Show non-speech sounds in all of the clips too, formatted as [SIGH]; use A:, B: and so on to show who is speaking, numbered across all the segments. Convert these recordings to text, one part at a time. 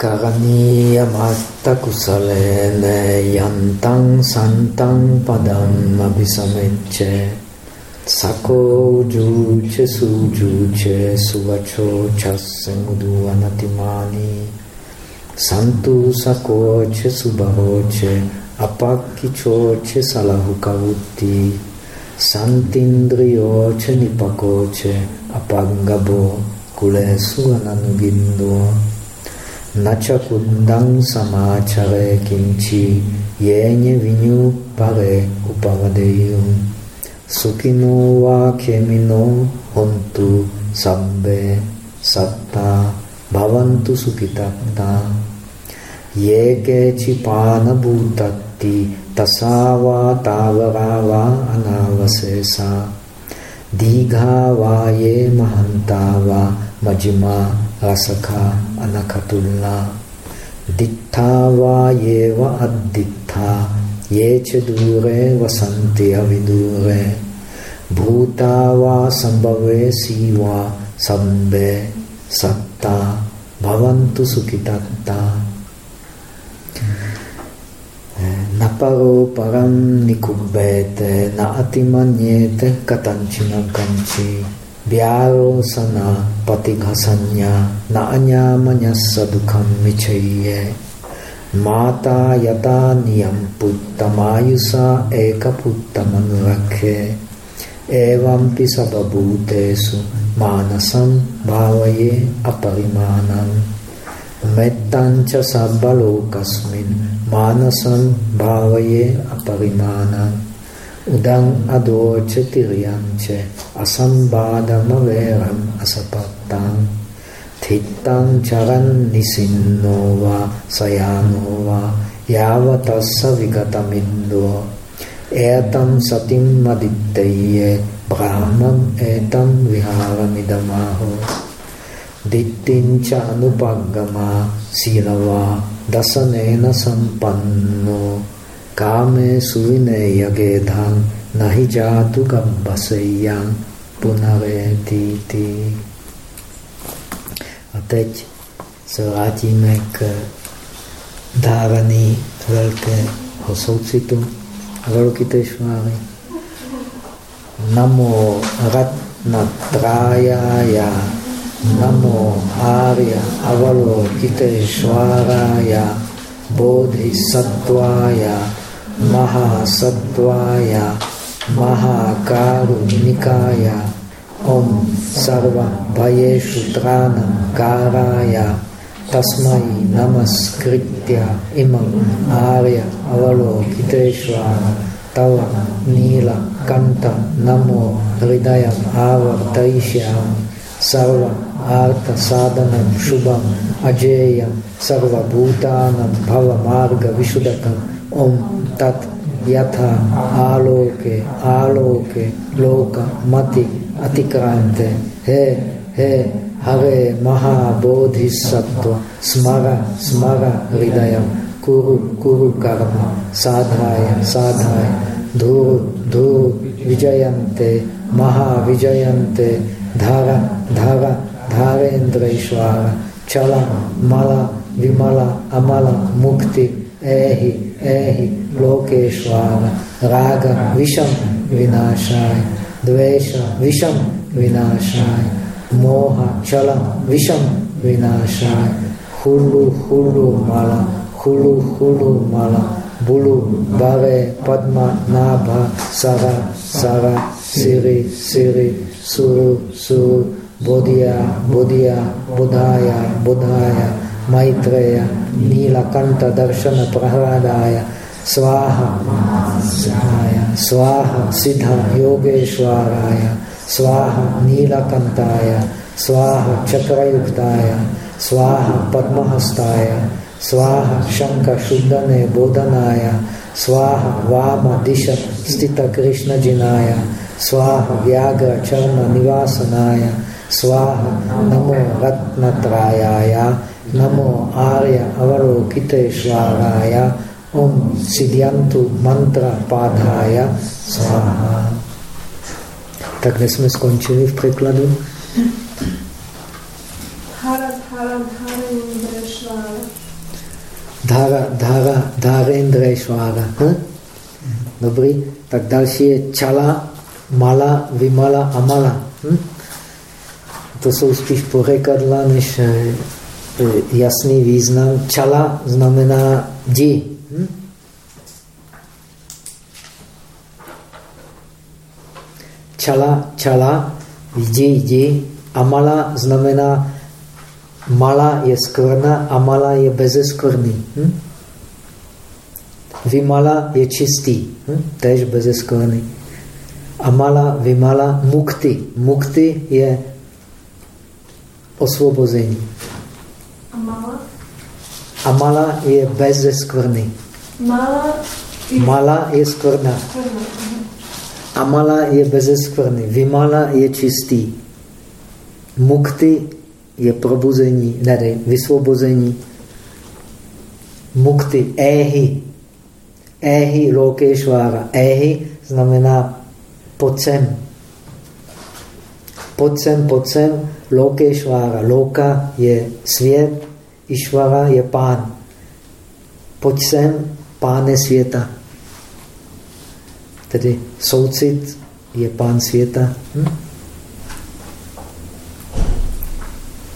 A: Karaniyamatta kusalene yantang santang padam abhisamecce Sako juche sujuche suvacho chasse mudu anatimani Santu sakoche subahoche apakkichoche salahukavutti Santindriyoche Nacha kundang samachare kimchi yenye vinyu pare upavadeyum. Sukino va kemino hontu sabbe satta bhavantu sukitatta. Yeke chipana bhutatti tasava tavarava anavasesa. Digha va ye mahantava rasakha anakatulla dittha yeva addittha yeche dure vasanti avidure bhuta va sambhave siva sabbe satta bhavantu sukitatta. Naparo param nikubbete na atimanyete katanchina kanchi Vyarosana patighasanya naanya manyasa dukham michaye Mata yata niyam puttamayusa eka puttamanurake Evampi sababhutesu manasam bhavaye aparimanam. Mettancha sabbalokasmin manasam bhavaye aparimanam udang adoce tiriance asambadama veram asapattam thittang charan nisinova sayanova yavatassa vigatamindo etam satim madittaye brahmam etam viharamidamaho dittincha anupaggama silava dasanena sampanno Káme suvine jagedhan nahi játu gabbasejjan punavetiti. A teď se vrátíme k dávaný velkého soucitu Avalokiteshváry. Namo Ratnatrayaya Namo Arya Avalokiteshvaraya Bodhisattvaya Mahasattvaya Mahakarunikaya Om Sarva Bhayeshu Tranam Karaya Tasmai Namaskritya Imam Arya Avalokiteshvara Tava Nila Kanta Namo Hridayam Avartaishyam Sarva Artha Sadhanam ओम तत् यथा आलोके आलोके लोक मति अतिक्रांत हे हे, हवे महाबोधिसत्व स्मर स्मर हृदय। कुरु कुरु कर्म, साधाय साधाय। धू धू विजयन्ते, महाविजयन्ते। धार धार, धारेन्द्रेश्वर, चल, मल, विमल, अमल, मुक्ति एहि एहि लोकेश्वर राग विषम विनाशाय, द्वेष विषम विनाशाय, मोह चल विषम विनाशाय, हुलु हुलु माला, हुलु हुलु माला, बुलु भवे पद्म नाभ, सर सर, सिरि सिरि, सुरु सुरु, बोधिया बोधिया, बुधाया बुधाया मैत्रेय नीलकंठ नीलकण्ठदर्शनप्रह्लादाय स्वाहा स्वाहा सिद्धयोगेश्वराय स्वाहा नीलकण्ठाय स्वाहा चक्रयुक्ताय स्वाहा पद्महस्ताय स्वाहा शङ्खशुद्धने बोधनाय स्वाहा वामदिश स्थितकृष्णजिनाय स्वाहा निवासनाय स्वाहा नमो रत्नत्रायाय Namo Arya Avalokiteshvaraya Om Siddhyantu Mantra Padhaya Svaha. Tak dnes jsme skončili v překladu.
B: Harad Haram Brešvára.
A: Dhara, dhara, dharendreshvara. Hm? Dobrý? Tak další je čala, mala, vymala, amala. Hm? To jsou spíš porekadla, než eh, jasný význam. Čala znamená di. Hm? Čala, čala, jdi, jdi. Amala znamená mala je skvrna, amala je bezeskvrný. Hm? Vymala je čistý, hm? tež bezeskvrný. Amala, vymala, mukty. Mukty je osvobození.
B: Amala?
A: Amala je bez skvrny.
B: Mala je,
A: Mala je skvrna.
B: skvrna.
A: Amala je bez skvrny. Vymala je čistý. Mukty je probuzení, ne, vysvobození. Mukty, éhy. Éhy lokešvára. Éhy znamená sem, pojď sem, lokešvára. Loka je svět, Išvara je pán. Pojď sem, páne světa. Tedy soucit je pán světa. Hm?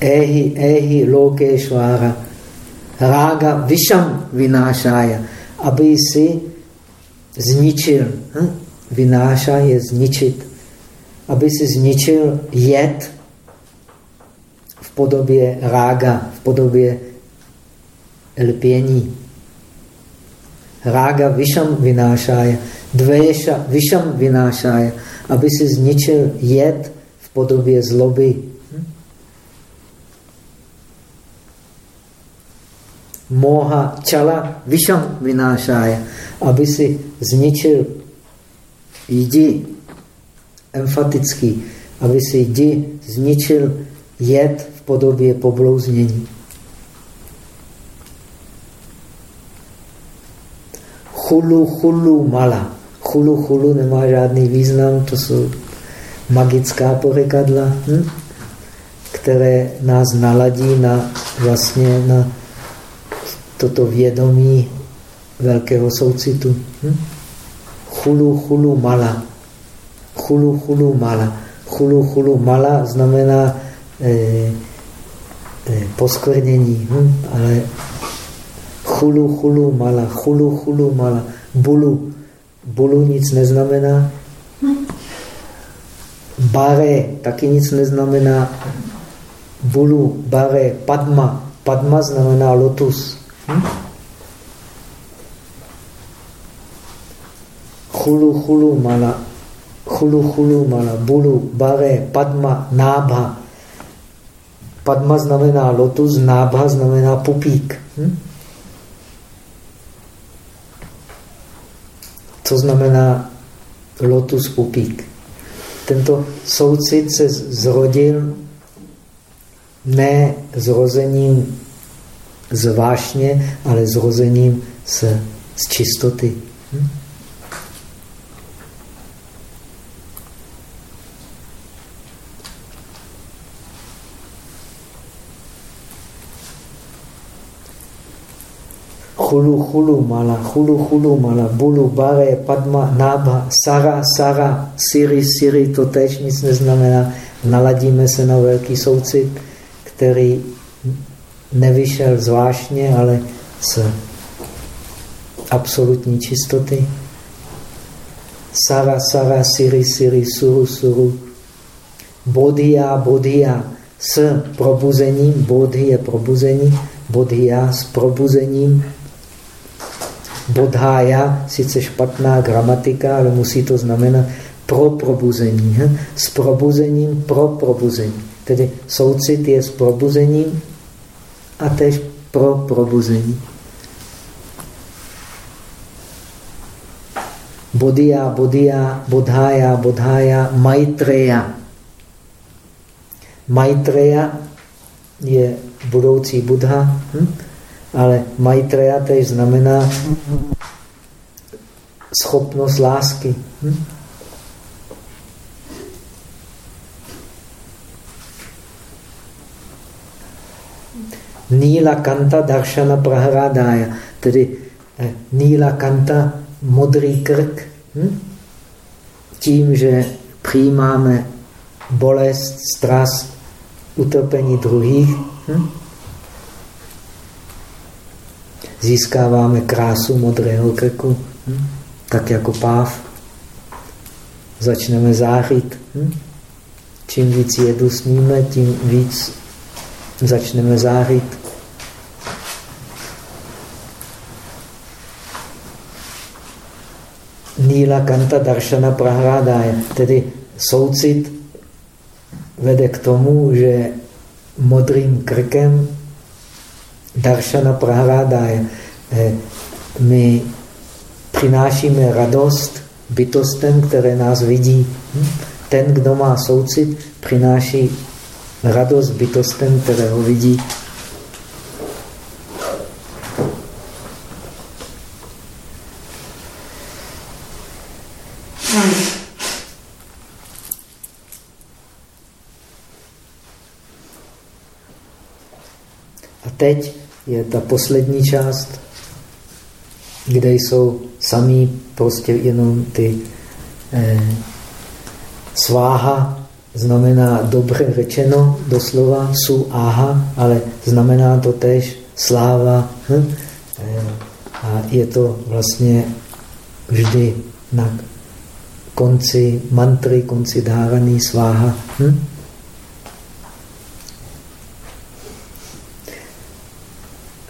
A: Ehi, ehi, lokešvára. Rága vyšam vynášája. Aby si zničil. Hm? Vynáša je zničit. Aby si zničil jed podobě rága, v podobě lpění. Rága vyšam vynášája, dveješa vyšam vynášája, aby si zničil jed v podobě zloby. Moha čala vyšam vynášája, aby si zničil jdi, emfatický, aby si jdi zničil jed podobě poblouznění. Chulu, chulu, mala. Chulu, chulu nemá žádný význam, to jsou magická porekadla, hm? které nás naladí na vlastně na toto vědomí velkého soucitu. Hm? Chulu, chulu, mala. Chulu, chulu, mala. Chulu, chulu, mala znamená eh, poskvrnění, hm? ale chulu, chulu, mala, chulu, chulu, mala, bulu. Bulu nic neznamená. Bare taky nic neznamená. Bulu, bare, padma. Padma znamená lotus. Hm? Chulu, chulu, mala, chulu, chulu, mala, bulu, bare, padma, nábha. Padma znamená lotus, nábha znamená pupík. Hm? Co znamená lotus pupík? Tento soucit se zrodil ne zrozením zvláštně, ale zrozením z, z čistoty. Hm? Chulu, chulu, mala, chulu, chulu, mala, bulu, bare, padma, nába, sara, sara, siri, siri, to tež nic neznamená. Naladíme se na velký soucit, který nevyšel zvláštně, ale z absolutní čistoty. Sara, sara, siri, siri, suru, suru. Bodhia, bodhia, s probuzením, bodhi je probuzení, bodhia s probuzením, bodhája, sice špatná gramatika, ale musí to znamenat pro probuzení. S probuzením pro probuzení. Tedy soucit je s probuzením a tež pro probuzení. Bodhya, bodhya, bodhája, bodhája, maitreya. Maitreya je budoucí Buddha. Hm? Ale Maitreya tež znamená schopnost lásky. Hm? Níla kanta darshana prahradája. tedy eh, Níla Kanta, modrý krk. Hm? Tím, že přijímáme bolest, strast, utrpení druhých, hm? Získáváme krásu modrého krku, hm? tak jako páv. Začneme zářit. Hm? Čím víc jedu sníme, tím víc začneme zářit. Níla Kanta Darshana Prahrádája, tedy soucit vede k tomu, že modrým krkem Darshana Prahrádája eh, my přinášíme radost bytostem, které nás vidí. Hm? Ten, kdo má soucit, přináší radost bytostem, které ho vidí. A teď je ta poslední část, kde jsou samý prostě jenom ty eh, sváha, znamená dobře řečeno, doslova su aha, ale znamená to tež sláva. Hm? Eh, a je to vlastně vždy na konci mantry, konci dáraný sváha. Hm?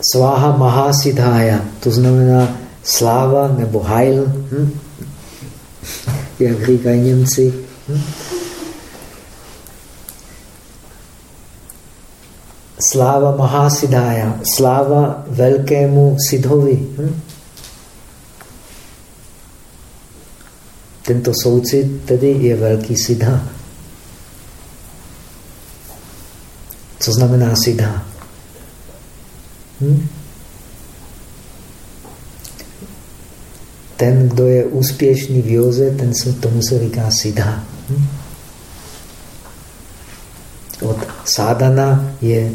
A: Sváha Mahasidhája, to znamená sláva nebo heil, hm? jak říkají Němci. Hm? Sláva Mahasidája, sláva velkému Sidhovi. Hm? Tento soucit tedy je velký Siddha. Co znamená Siddha? Hm? Ten, kdo je úspěšný v józe, ten se, tomu se říká Siddha. Hm? Od sádana je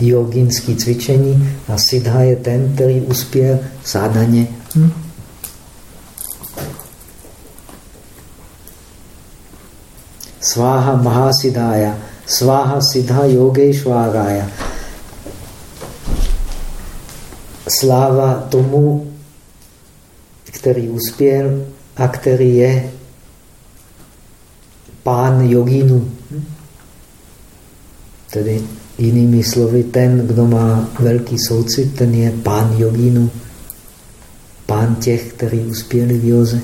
A: joginský cvičení a Siddha je ten, který uspěl v sádaně. Hm? Sváha Mahasiddhaya, Sváha Siddha Yogeshwaraya. Sláva tomu, který uspěl a který je pán jogínu. Hm? Tedy jinými slovy, ten, kdo má velký soucit, ten je pán jogínu. Pán těch, kteří uspěli v józe.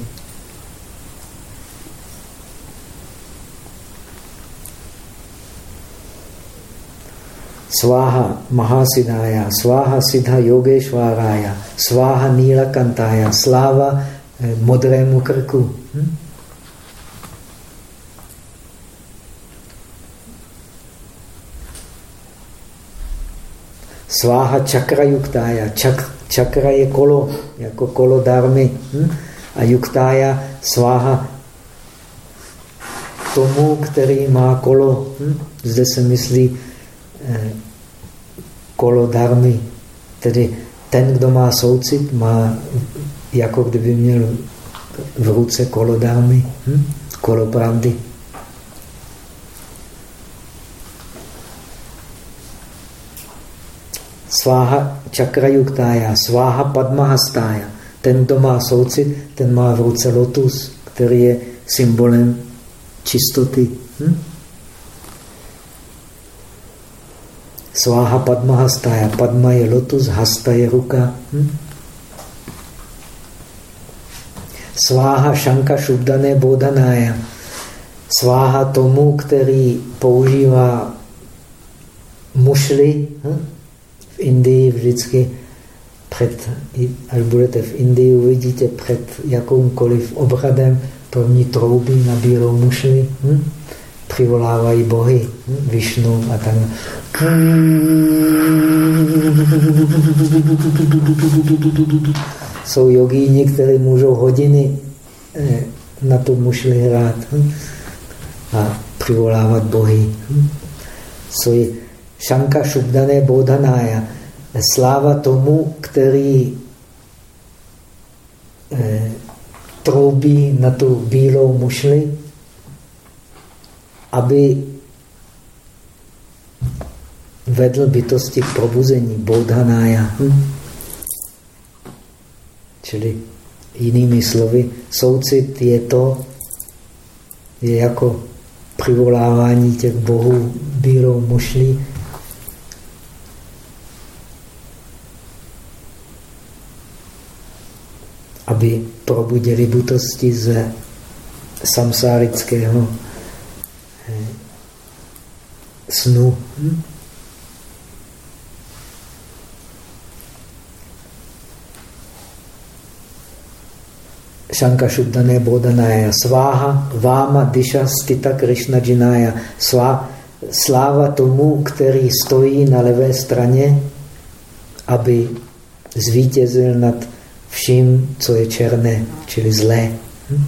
A: Sváha Mahasiddhaya, Sváha Siddha Yogeshwaraya, Sváha Nilakantaya, sláva eh, modrému krku. Hm? Sváha čakra yuktája. Čak, čakra je kolo, jako kolo darmy. Hm? A yuktája sváha tomu, který má kolo. Hm? Zde se myslí eh, kolo darmy. Tedy ten, kdo má soucit, má jako kdyby měl v ruce kolo darmy, hm? kolo pravdy. Sváha čakrajuktája, sváha padmahastája. Ten, kdo má soucit, ten má v ruce lotus, který je symbolem čistoty. Hm? Sváha padmahastája. Padma je lotus, hasta je ruka. Hm? Sváha šanka šubdané bodanája. Sváha tomu, který používá mušly, hm? Indii vždycky před, až budete v Indii, uvidíte před jakoukoliv obradem první trouby na bílou mušli, hm? Přivolávají bohy? Višnu a tak. Jsou jogíni, kteří můžou hodiny eh, na tu mušli hrát hm? a přivolávat bohy. Hm? Jsou Šanka Šubdané Bodhanája. Sláva tomu, který eh, troubí na tu bílou mušli, aby vedl bytosti k probuzení, bodhanája. Hm? Čili jinými slovy, soucit je to, je jako přivolávání těch bohů bílou mušlí, aby probudili bytosti ze samsárického snu. Hm? Šanka Šuddané Bodhanája Sváha Váma Disha Stita Krishna Jinája Svá, Sláva tomu, který stojí na levé straně, aby zvítězil nad vším, co je černé, čili zlé. Hm?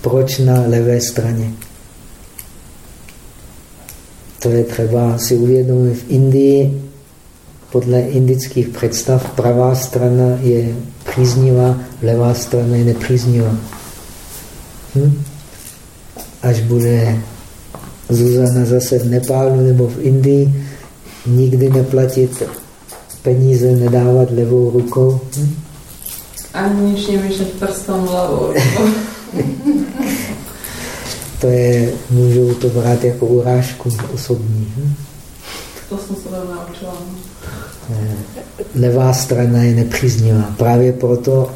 A: Proč na levé straně? To je třeba si uvědomit. V Indii podle indických představ pravá strana je příznivá, levá strana je nepříznivá. Hm? Až bude Zuzana zase v Nepálu nebo v Indii, nikdy neplatit peníze, nedávat levou rukou. Hm?
C: Ani nič nemýšlet prstom levou [LAUGHS]
A: To je, můžou to brát jako urážku osobní. Hm?
C: To jsem se naučila.
A: Eh, levá strana je nepříznivá. Právě proto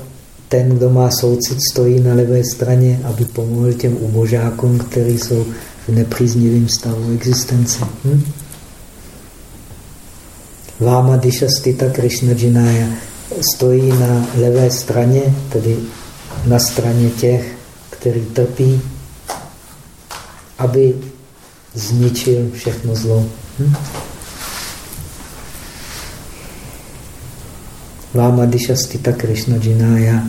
A: ten, kdo má soucit, stojí na levé straně, aby pomohl těm ubožákům, kteří jsou v nepříznivém stavu existence. Hm? Váma Dishastita Krishna Jinaya stojí na levé straně, tedy na straně těch, kteří trpí, aby zničil všechno zlo. Hm? Vámadishastita Krishna Jinaya.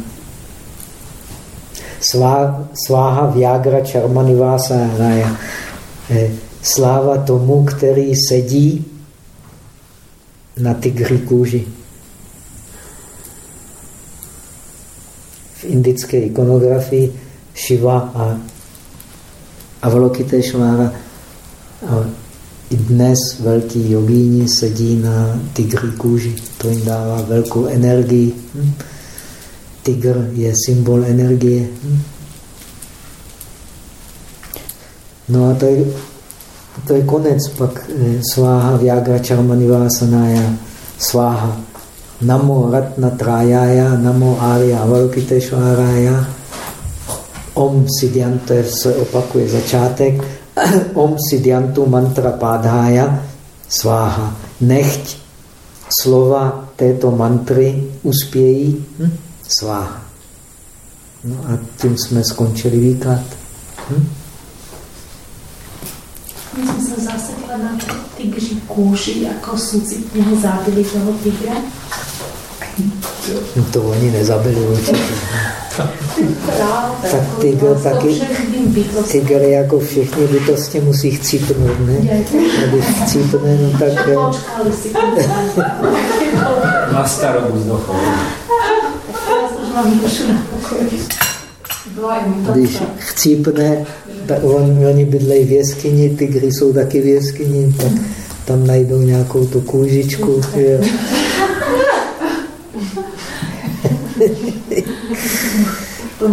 A: Sváha Vyagra Charmanivásánaya. Eh, sláva tomu, který sedí na tygři kůži. V indické ikonografii Shiva a Avalokiteshvara i dnes velký jogíni sedí na tygří kůži. To jim dává velkou energii. Hm? Tygr je symbol energie. Hm? No a to je, to je konec pak eh, sváha Vyagra Charmanivásanája sváha. Namo Ratna Trájája, Namo Arya Avalokiteshvárája, Om Siddhyanto se opakuje začátek, [COUGHS] Om Siddhantu mantra pádhája sváha. Nechť slova této mantry uspějí hm? sváha. No a tím jsme skončili výklad. Hm?
B: My jsme se zasekla na tygří kůži, jako sucitního zábili toho tygra.
A: To oni nezabili určitě. [LAUGHS] tak tygr taky, tygr jako všechny bytosti musí chcípnout, ne? A když chcípne, no tak...
D: Na starobu zdochol.
A: Když chcípne, tak on, oni bydlejí v jeskyni, tygry jsou taky v jeskyni, tak tam najdou nějakou tu kůžičku. [LAUGHS] Jo. [LAUGHS]
C: To